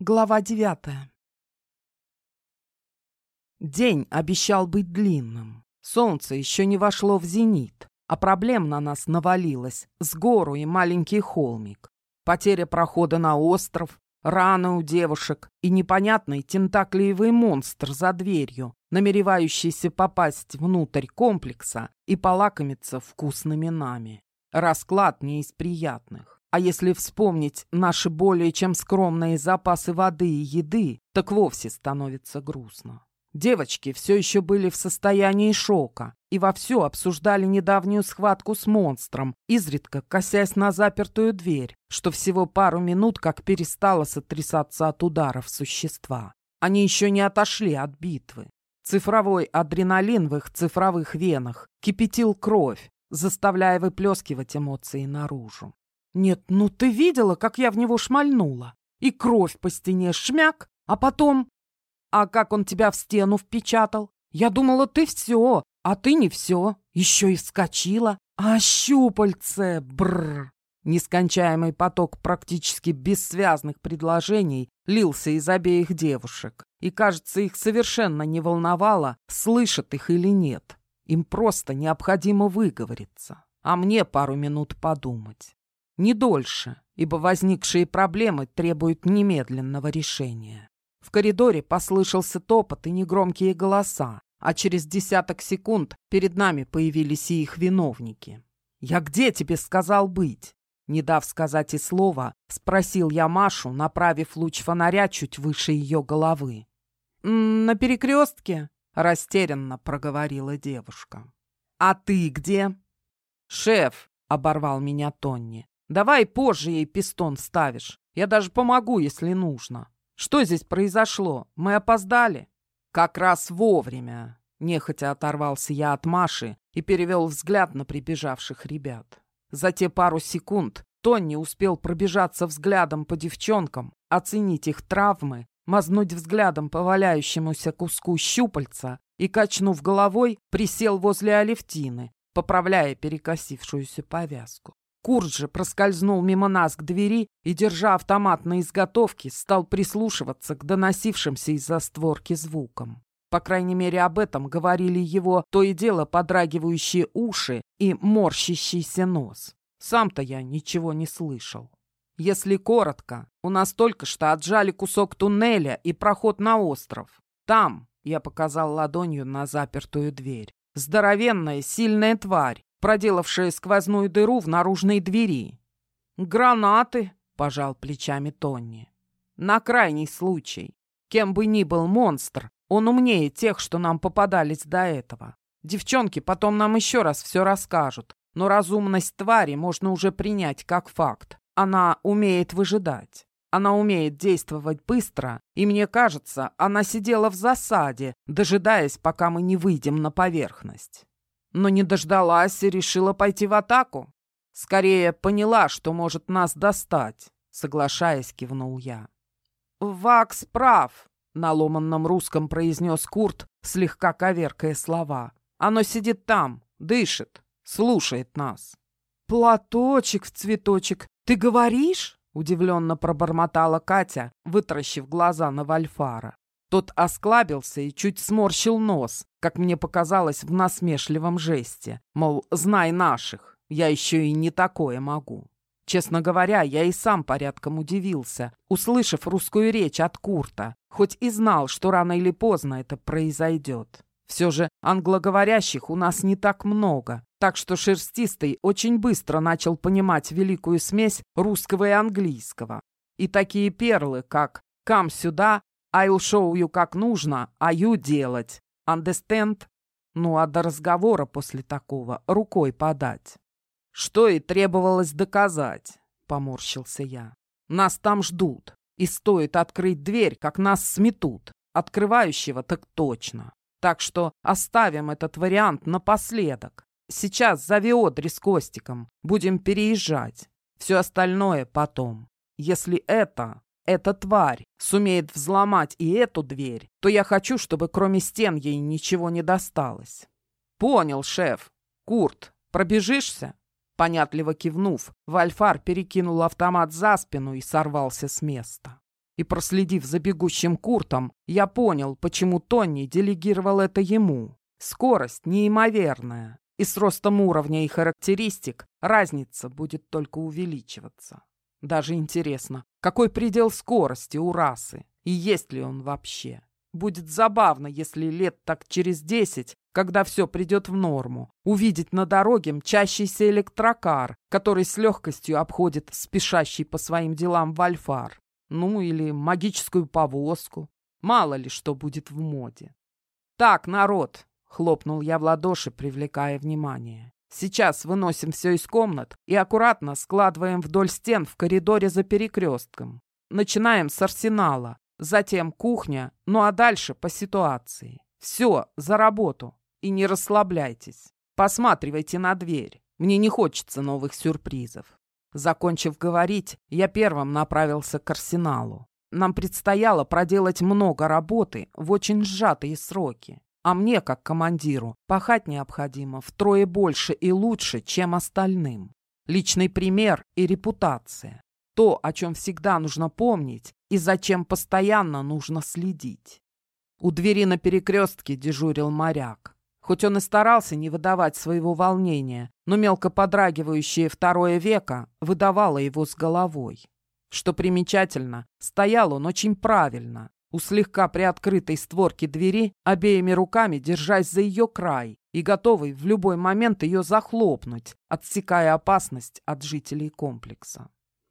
Глава девятая. День обещал быть длинным. Солнце еще не вошло в зенит, а проблем на нас навалилось с гору и маленький холмик. Потеря прохода на остров, раны у девушек и непонятный тентаклеевый монстр за дверью, намеревающийся попасть внутрь комплекса и полакомиться вкусными нами. Расклад не из приятных. А если вспомнить наши более чем скромные запасы воды и еды, так вовсе становится грустно. Девочки все еще были в состоянии шока и вовсю обсуждали недавнюю схватку с монстром, изредка косясь на запертую дверь, что всего пару минут как перестало сотрясаться от ударов существа. Они еще не отошли от битвы. Цифровой адреналин в их цифровых венах кипятил кровь, заставляя выплескивать эмоции наружу. Нет, ну ты видела, как я в него шмальнула? И кровь по стене шмяк, а потом... А как он тебя в стену впечатал? Я думала, ты все, а ты не все. Еще и вскочила. А щупальце, бррр. Нескончаемый поток практически бессвязных предложений лился из обеих девушек. И, кажется, их совершенно не волновало, слышат их или нет. Им просто необходимо выговориться, а мне пару минут подумать. Не дольше, ибо возникшие проблемы требуют немедленного решения. В коридоре послышался топот и негромкие голоса, а через десяток секунд перед нами появились и их виновники. «Я где тебе сказал быть?» Не дав сказать и слова, спросил я Машу, направив луч фонаря чуть выше ее головы. «На перекрестке?» — растерянно проговорила девушка. «А ты где?» «Шеф!» — оборвал меня Тонни. Давай позже ей пистон ставишь. Я даже помогу, если нужно. Что здесь произошло? Мы опоздали?» «Как раз вовремя!» Нехотя оторвался я от Маши и перевел взгляд на прибежавших ребят. За те пару секунд Тонни успел пробежаться взглядом по девчонкам, оценить их травмы, мазнуть взглядом по валяющемуся куску щупальца и, качнув головой, присел возле Алевтины, поправляя перекосившуюся повязку. Курт же проскользнул мимо нас к двери и, держа автомат на изготовке, стал прислушиваться к доносившимся из-за створки звукам. По крайней мере, об этом говорили его то и дело подрагивающие уши и морщащийся нос. Сам-то я ничего не слышал. Если коротко, у нас только что отжали кусок туннеля и проход на остров. Там, я показал ладонью на запертую дверь, здоровенная сильная тварь, проделавшая сквозную дыру в наружной двери. «Гранаты!» — пожал плечами Тонни. «На крайний случай. Кем бы ни был монстр, он умнее тех, что нам попадались до этого. Девчонки потом нам еще раз все расскажут, но разумность твари можно уже принять как факт. Она умеет выжидать. Она умеет действовать быстро, и мне кажется, она сидела в засаде, дожидаясь, пока мы не выйдем на поверхность но не дождалась и решила пойти в атаку. Скорее поняла, что может нас достать, соглашаясь, кивнул я. «Вакс прав», — на ломанном русском произнес Курт, слегка коверкая слова. «Оно сидит там, дышит, слушает нас». «Платочек в цветочек, ты говоришь?» — удивленно пробормотала Катя, вытаращив глаза на Вальфара. Тот осклабился и чуть сморщил нос, как мне показалось в насмешливом жесте. Мол, знай наших, я еще и не такое могу. Честно говоря, я и сам порядком удивился, услышав русскую речь от Курта, хоть и знал, что рано или поздно это произойдет. Все же англоговорящих у нас не так много, так что Шерстистый очень быстро начал понимать великую смесь русского и английского. И такие перлы, как «Кам сюда», I'll show you, как нужно, а you делать. Understand? Ну, а до разговора после такого рукой подать. Что и требовалось доказать, поморщился я. Нас там ждут, и стоит открыть дверь, как нас сметут. Открывающего так точно. Так что оставим этот вариант напоследок. Сейчас зови Одри с Костиком. Будем переезжать. Все остальное потом. Если это эта тварь сумеет взломать и эту дверь, то я хочу, чтобы кроме стен ей ничего не досталось. Понял, шеф. Курт, пробежишься? Понятливо кивнув, Вальфар перекинул автомат за спину и сорвался с места. И проследив за бегущим Куртом, я понял, почему Тонни делегировал это ему. Скорость неимоверная, и с ростом уровня и характеристик разница будет только увеличиваться. Даже интересно, какой предел скорости у расы, и есть ли он вообще? Будет забавно, если лет так через десять, когда все придет в норму, увидеть на дороге мчащийся электрокар, который с легкостью обходит спешащий по своим делам вальфар. Ну, или магическую повозку. Мало ли что будет в моде. «Так, народ!» — хлопнул я в ладоши, привлекая внимание. «Сейчас выносим все из комнат и аккуратно складываем вдоль стен в коридоре за перекрестком. Начинаем с арсенала, затем кухня, ну а дальше по ситуации. Все, за работу. И не расслабляйтесь. Посматривайте на дверь. Мне не хочется новых сюрпризов. Закончив говорить, я первым направился к арсеналу. Нам предстояло проделать много работы в очень сжатые сроки. А мне, как командиру, пахать необходимо втрое больше и лучше, чем остальным. Личный пример и репутация. То, о чем всегда нужно помнить и зачем постоянно нужно следить. У двери на перекрестке дежурил моряк. Хоть он и старался не выдавать своего волнения, но мелко подрагивающее второе веко выдавало его с головой. Что примечательно, стоял он очень правильно, у слегка приоткрытой створки двери, обеими руками держась за ее край и готовый в любой момент ее захлопнуть, отсекая опасность от жителей комплекса.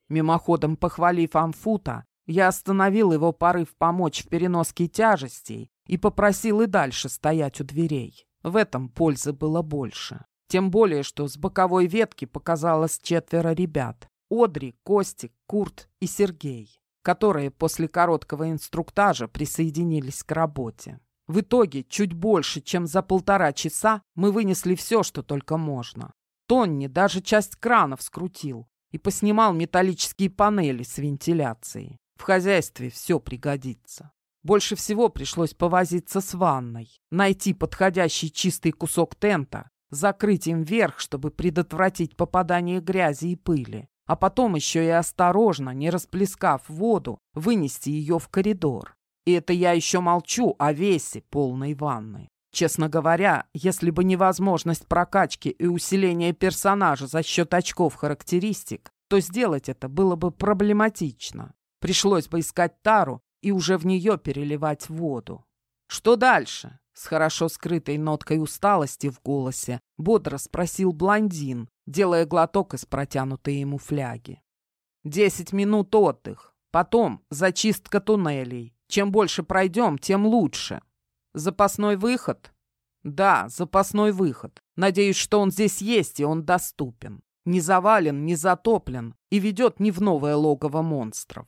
Мимоходом похвалив Амфута, я остановил его порыв помочь в переноске тяжестей и попросил и дальше стоять у дверей. В этом пользы было больше. Тем более, что с боковой ветки показалось четверо ребят. Одри, Костик, Курт и Сергей, которые после короткого инструктажа присоединились к работе. В итоге, чуть больше, чем за полтора часа, мы вынесли все, что только можно. Тонни даже часть кранов скрутил, и поснимал металлические панели с вентиляцией. В хозяйстве все пригодится. Больше всего пришлось повозиться с ванной, найти подходящий чистый кусок тента, закрыть им верх, чтобы предотвратить попадание грязи и пыли, а потом еще и осторожно, не расплескав воду, вынести ее в коридор. И это я еще молчу о весе полной ванны. Честно говоря, если бы невозможность прокачки и усиления персонажа за счет очков характеристик, то сделать это было бы проблематично. Пришлось бы искать тару и уже в нее переливать воду. Что дальше? С хорошо скрытой ноткой усталости в голосе бодро спросил блондин, делая глоток из протянутой ему фляги. «Десять минут отдых. Потом зачистка туннелей. Чем больше пройдем, тем лучше. Запасной выход? Да, запасной выход. Надеюсь, что он здесь есть и он доступен. Не завален, не затоплен и ведет не в новое логово монстров.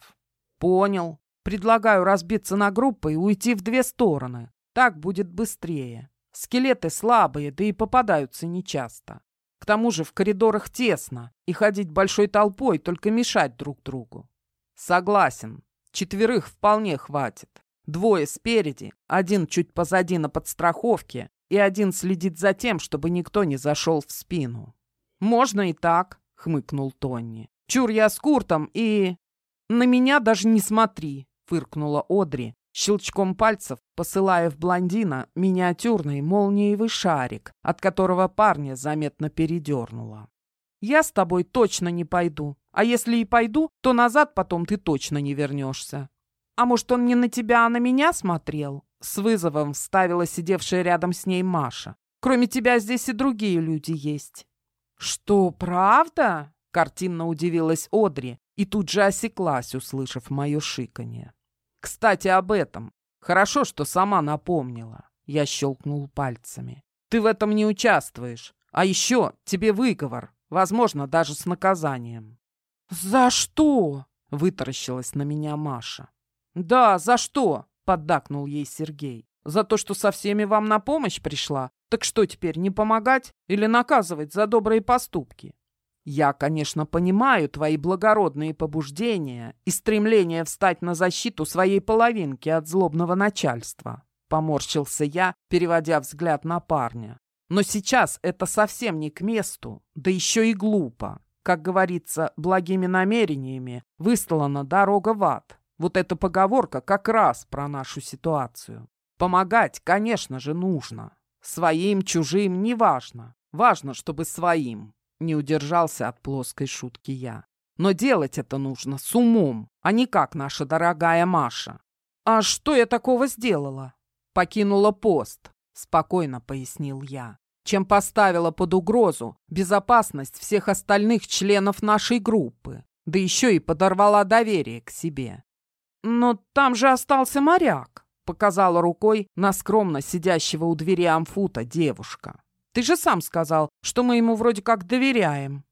Понял. Предлагаю разбиться на группы и уйти в две стороны. Так будет быстрее. Скелеты слабые, да и попадаются нечасто. К тому же в коридорах тесно, и ходить большой толпой только мешать друг другу. Согласен. Четверых вполне хватит. Двое спереди, один чуть позади на подстраховке, и один следит за тем, чтобы никто не зашел в спину. «Можно и так», — хмыкнул Тонни. «Чур я с Куртом и...» «На меня даже не смотри», — фыркнула Одри, щелчком пальцев посылая в блондина миниатюрный молниевый шарик, от которого парня заметно передернуло. «Я с тобой точно не пойду, а если и пойду, то назад потом ты точно не вернешься». «А может, он не на тебя, а на меня смотрел?» С вызовом вставила сидевшая рядом с ней Маша. «Кроме тебя здесь и другие люди есть». «Что, правда?» — картинно удивилась Одри и тут же осеклась, услышав мое шиканье. «Кстати, об этом. Хорошо, что сама напомнила». Я щелкнул пальцами. «Ты в этом не участвуешь. А еще тебе выговор, возможно, даже с наказанием». «За что?» — вытаращилась на меня Маша. «Да, за что?» — поддакнул ей Сергей. «За то, что со всеми вам на помощь пришла? Так что теперь, не помогать или наказывать за добрые поступки?» «Я, конечно, понимаю твои благородные побуждения и стремление встать на защиту своей половинки от злобного начальства», — поморщился я, переводя взгляд на парня. «Но сейчас это совсем не к месту, да еще и глупо. Как говорится, благими намерениями выстлана дорога в ад. Вот эта поговорка как раз про нашу ситуацию. Помогать, конечно же, нужно. Своим, чужим, неважно. Важно, чтобы своим. Не удержался от плоской шутки я. Но делать это нужно с умом, а не как наша дорогая Маша. «А что я такого сделала?» «Покинула пост», — спокойно пояснил я, чем поставила под угрозу безопасность всех остальных членов нашей группы, да еще и подорвала доверие к себе. «Но там же остался моряк», — показала рукой на скромно сидящего у двери амфута девушка. «Ты же сам сказал, что мы ему вроде как доверяем».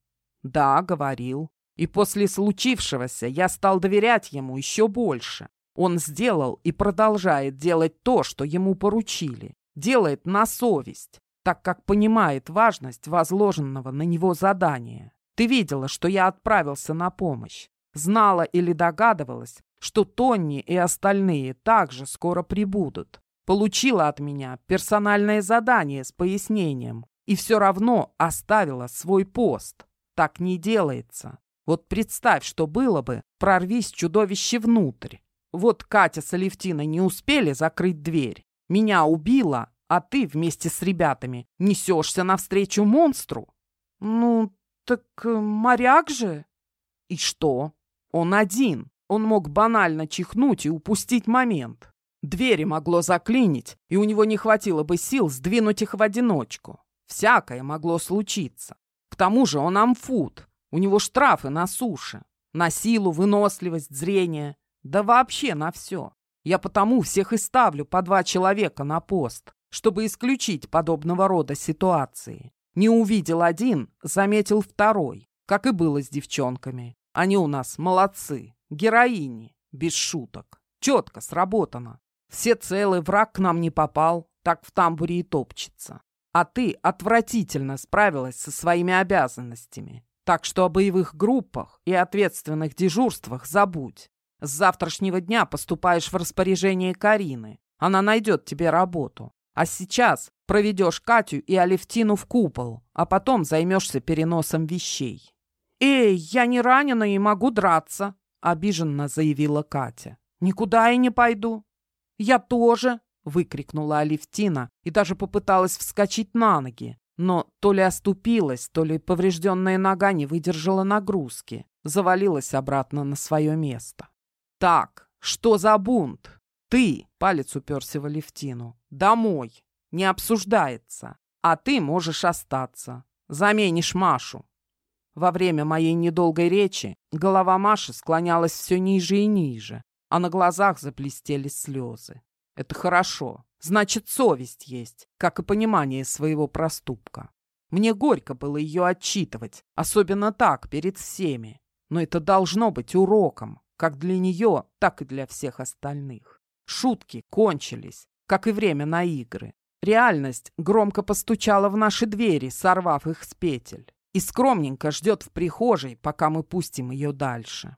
«Да, говорил. И после случившегося я стал доверять ему еще больше. Он сделал и продолжает делать то, что ему поручили. Делает на совесть, так как понимает важность возложенного на него задания. Ты видела, что я отправился на помощь. Знала или догадывалась, что Тонни и остальные также скоро прибудут. Получила от меня персональное задание с пояснением и все равно оставила свой пост. Так не делается. Вот представь, что было бы, прорвись чудовище внутрь. Вот Катя с Алевтиной не успели закрыть дверь. Меня убило, а ты вместе с ребятами несешься навстречу монстру. Ну, так э, моряк же. И что? Он один. Он мог банально чихнуть и упустить момент. Двери могло заклинить, и у него не хватило бы сил сдвинуть их в одиночку. Всякое могло случиться. К тому же он амфут, у него штрафы на суше. На силу, выносливость, зрение. Да вообще на все. Я потому всех и ставлю по два человека на пост, чтобы исключить подобного рода ситуации. Не увидел один, заметил второй, как и было с девчонками. Они у нас молодцы, героини, без шуток. Четко сработано. Все целы, враг к нам не попал, так в тамбуре и топчется. А ты отвратительно справилась со своими обязанностями. Так что о боевых группах и ответственных дежурствах забудь. С завтрашнего дня поступаешь в распоряжение Карины. Она найдет тебе работу. А сейчас проведешь Катю и Алевтину в купол, а потом займешься переносом вещей. «Эй, я не ранена и могу драться», — обиженно заявила Катя. «Никуда я не пойду». «Я тоже», — выкрикнула Алевтина и даже попыталась вскочить на ноги, но то ли оступилась, то ли поврежденная нога не выдержала нагрузки, завалилась обратно на свое место. «Так, что за бунт? Ты!» — палец уперся в Алевтину. «Домой! Не обсуждается! А ты можешь остаться! Заменишь Машу!» Во время моей недолгой речи голова Маши склонялась все ниже и ниже, а на глазах заплестели слезы. Это хорошо. Значит, совесть есть, как и понимание своего проступка. Мне горько было ее отчитывать, особенно так, перед всеми. Но это должно быть уроком, как для нее, так и для всех остальных. Шутки кончились, как и время на игры. Реальность громко постучала в наши двери, сорвав их с петель. И скромненько ждет в прихожей, пока мы пустим ее дальше.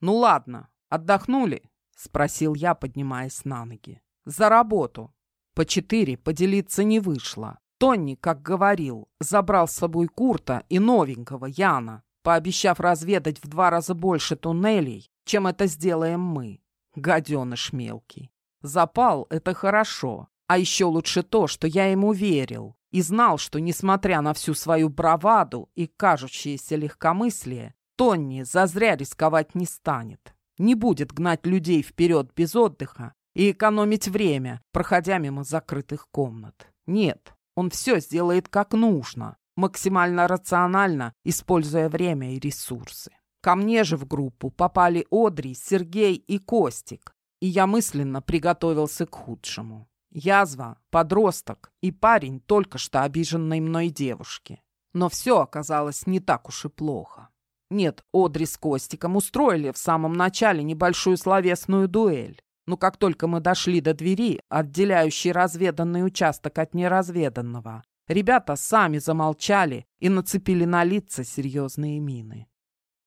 «Ну ладно, отдохнули?» — спросил я, поднимаясь на ноги. «За работу!» По четыре поделиться не вышло. Тонни, как говорил, забрал с собой Курта и новенького Яна, пообещав разведать в два раза больше туннелей, чем это сделаем мы. Гаденыш мелкий. Запал — это хорошо. А еще лучше то, что я ему верил и знал, что, несмотря на всю свою браваду и кажущееся легкомыслие, Тонни зазря рисковать не станет. Не будет гнать людей вперед без отдыха и экономить время, проходя мимо закрытых комнат. Нет, он все сделает как нужно, максимально рационально, используя время и ресурсы. Ко мне же в группу попали Одри, Сергей и Костик, и я мысленно приготовился к худшему. Язва, подросток и парень только что обиженной мной девушки. Но все оказалось не так уж и плохо. Нет, Одри с Костиком устроили в самом начале небольшую словесную дуэль. Но как только мы дошли до двери, отделяющей разведанный участок от неразведанного, ребята сами замолчали и нацепили на лица серьезные мины.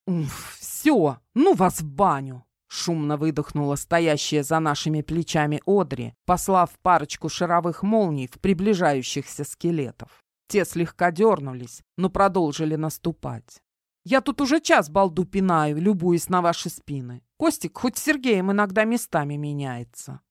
«Уф, все, ну вас в баню!» Шумно выдохнула стоящая за нашими плечами Одри, послав парочку шаровых молний в приближающихся скелетов. Те слегка дернулись, но продолжили наступать. «Я тут уже час балду пинаю, любуясь на ваши спины. Костик хоть с Сергеем иногда местами меняется.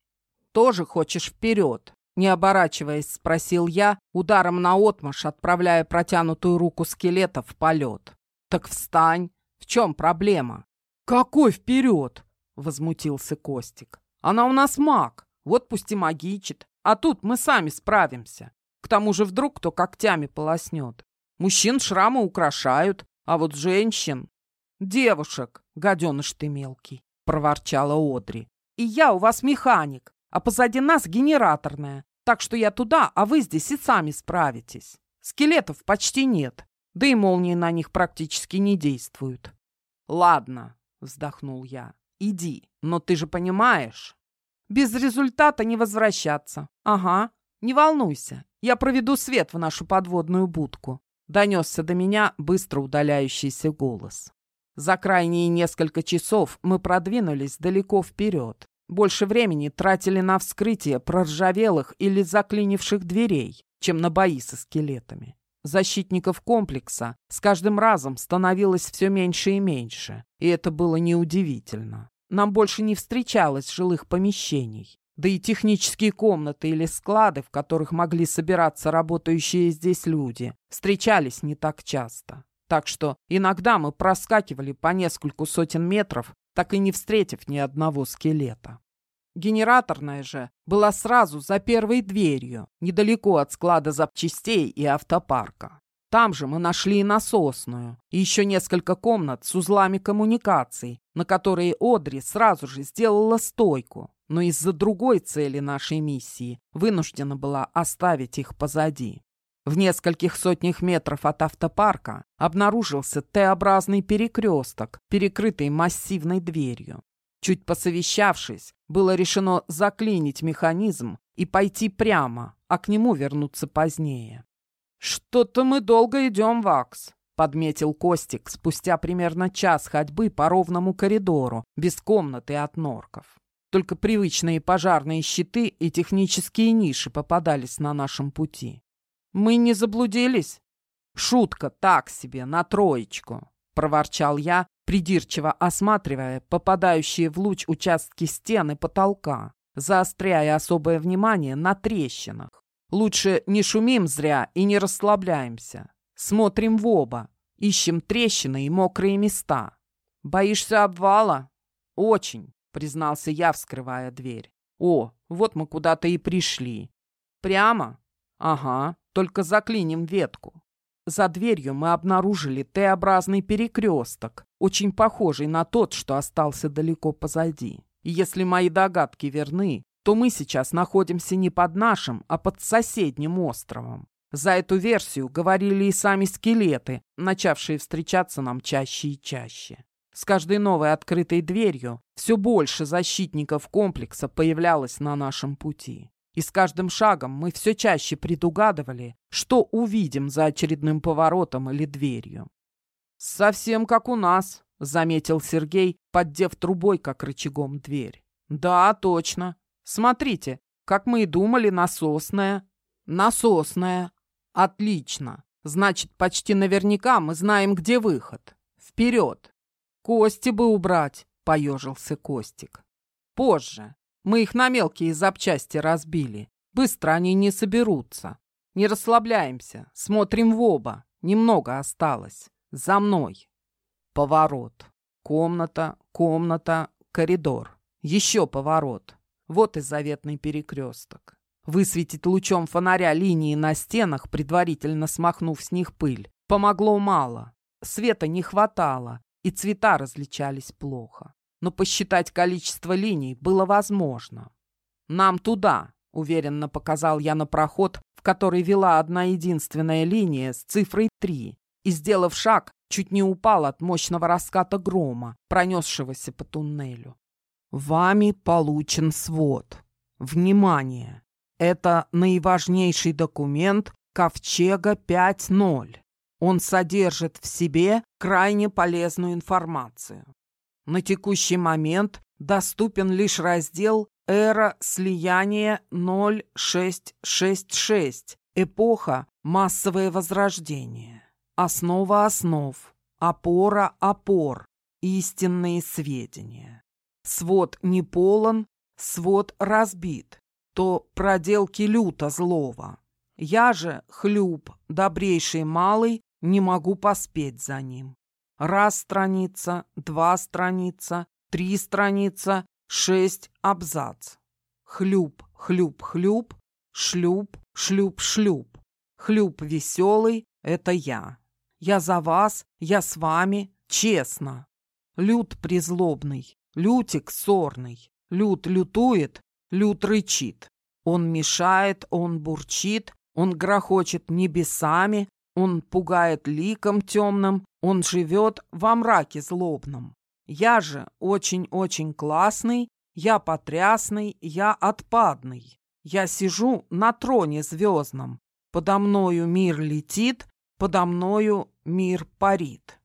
Тоже хочешь вперед? Не оборачиваясь, спросил я, ударом на отмашь, отправляя протянутую руку скелета в полет. Так встань. В чем проблема? Какой вперед? Возмутился Костик. Она у нас маг. Вот пусть и магичит. А тут мы сами справимся. К тому же вдруг кто когтями полоснет. Мужчин шрамы украшают, а вот женщин... Девушек, гаденыш ты мелкий, проворчала Одри. И я у вас механик, а позади нас генераторная. Так что я туда, а вы здесь и сами справитесь. Скелетов почти нет, да и молнии на них практически не действуют. Ладно, вздохнул я. Иди, но ты же понимаешь. Без результата не возвращаться. Ага, не волнуйся, я проведу свет в нашу подводную будку. Донесся до меня быстро удаляющийся голос. За крайние несколько часов мы продвинулись далеко вперед. Больше времени тратили на вскрытие проржавелых или заклинивших дверей, чем на бои со скелетами. Защитников комплекса с каждым разом становилось все меньше и меньше, и это было неудивительно. Нам больше не встречалось жилых помещений, да и технические комнаты или склады, в которых могли собираться работающие здесь люди, встречались не так часто. Так что иногда мы проскакивали по нескольку сотен метров, так и не встретив ни одного скелета. Генераторная же была сразу за первой дверью, недалеко от склада запчастей и автопарка. Там же мы нашли и насосную, и еще несколько комнат с узлами коммуникаций, на которые Одри сразу же сделала стойку, но из-за другой цели нашей миссии вынуждена была оставить их позади. В нескольких сотнях метров от автопарка обнаружился Т-образный перекресток, перекрытый массивной дверью. Чуть посовещавшись, было решено заклинить механизм и пойти прямо, а к нему вернуться позднее. «Что-то мы долго идем, Вакс», — подметил Костик спустя примерно час ходьбы по ровному коридору, без комнаты от норков. Только привычные пожарные щиты и технические ниши попадались на нашем пути. «Мы не заблудились?» «Шутка так себе, на троечку», — проворчал я, придирчиво осматривая попадающие в луч участки стены потолка, заостряя особое внимание на трещинах. Лучше не шумим зря и не расслабляемся. Смотрим в оба, ищем трещины и мокрые места. Боишься обвала? Очень, признался я, вскрывая дверь. О, вот мы куда-то и пришли. Прямо? Ага, только заклиним ветку. За дверью мы обнаружили Т-образный перекресток, очень похожий на тот, что остался далеко позади. И если мои догадки верны, то мы сейчас находимся не под нашим, а под соседним островом. За эту версию говорили и сами скелеты, начавшие встречаться нам чаще и чаще. С каждой новой открытой дверью все больше защитников комплекса появлялось на нашем пути. И с каждым шагом мы все чаще предугадывали, что увидим за очередным поворотом или дверью. «Совсем как у нас», — заметил Сергей, поддев трубой, как рычагом, дверь. «Да, точно. Смотрите, как мы и думали, насосная. Насосная. Отлично. Значит, почти наверняка мы знаем, где выход. Вперед. Кости бы убрать, поежился Костик. Позже. Мы их на мелкие запчасти разбили. Быстро они не соберутся. Не расслабляемся. Смотрим в оба. Немного осталось. За мной. Поворот. Комната, комната, коридор. Еще поворот. Вот и заветный перекресток. Высветить лучом фонаря линии на стенах, предварительно смахнув с них пыль, помогло мало. Света не хватало, и цвета различались плохо. Но посчитать количество линий было возможно. «Нам туда», — уверенно показал я на проход, в который вела одна единственная линия с цифрой 3, и, сделав шаг, чуть не упал от мощного раската грома, пронесшегося по туннелю. Вами получен свод. Внимание! Это наиважнейший документ Ковчега 5.0. Он содержит в себе крайне полезную информацию. На текущий момент доступен лишь раздел «Эра слияния 0666. Эпоха массовое возрождение». Основа основ. Опора опор. Истинные сведения. свод не полон, свод разбит, то проделки люто злого. Я же, хлюб, добрейший малый, не могу поспеть за ним. Раз страница, два страница, три страница, шесть абзац. Хлюб, хлюб, хлюб, шлюб, шлюб, шлюб. Хлюб веселый — это я. Я за вас, я с вами, честно. Люд призлобный, лютик сорный. Люд лютует, люд рычит. Он мешает, он бурчит, он грохочет небесами, он пугает ликом темным, он живет во мраке злобном. Я же очень-очень классный, я потрясный, я отпадный. Я сижу на троне звездном. Подо мною мир летит, подо мною мир парит.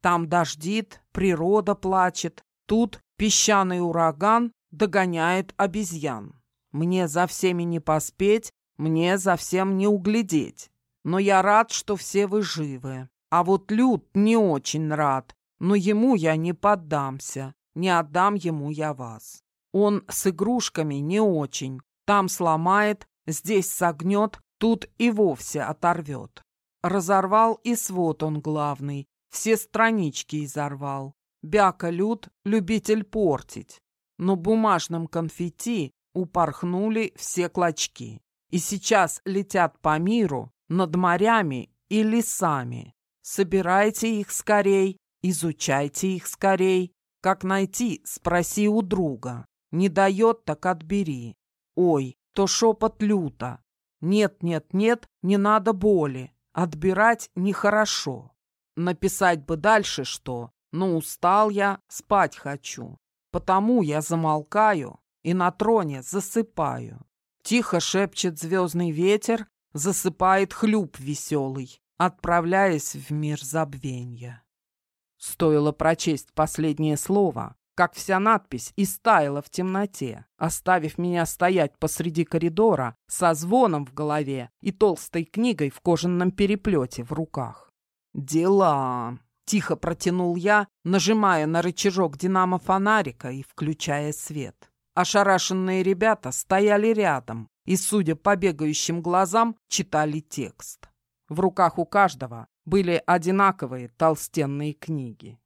Там дождит, природа плачет, тут песчаный ураган догоняет обезьян. Мне за всеми не поспеть, мне за всем не углядеть. Но я рад, что все вы живы. А вот Люд не очень рад, но ему я не поддамся, не отдам ему я вас. Он с игрушками не очень. Там сломает, здесь согнет, тут и вовсе оторвет. Разорвал и свод он главный, все странички изорвал. Бяка Люд — любитель портить. Но бумажным конфетти упорхнули все клочки. И сейчас летят по миру, над морями и лесами. Собирайте их скорей, изучайте их скорей. Как найти, спроси у друга. Не дает, так отбери. Ой, то шепот люто. Нет, нет, нет, не надо боли. Отбирать нехорошо. Написать бы дальше что, но устал я, спать хочу. Потому я замолкаю и на троне засыпаю. Тихо шепчет звездный ветер, засыпает хлюп веселый, отправляясь в мир забвенья. Стоило прочесть последнее слово, как вся надпись истаяла в темноте, оставив меня стоять посреди коридора со звоном в голове и толстой книгой в кожаном переплете в руках. «Дела!» — тихо протянул я, нажимая на рычажок динамо-фонарика и включая свет. Ошарашенные ребята стояли рядом и, судя по бегающим глазам, читали текст. В руках у каждого были одинаковые толстенные книги.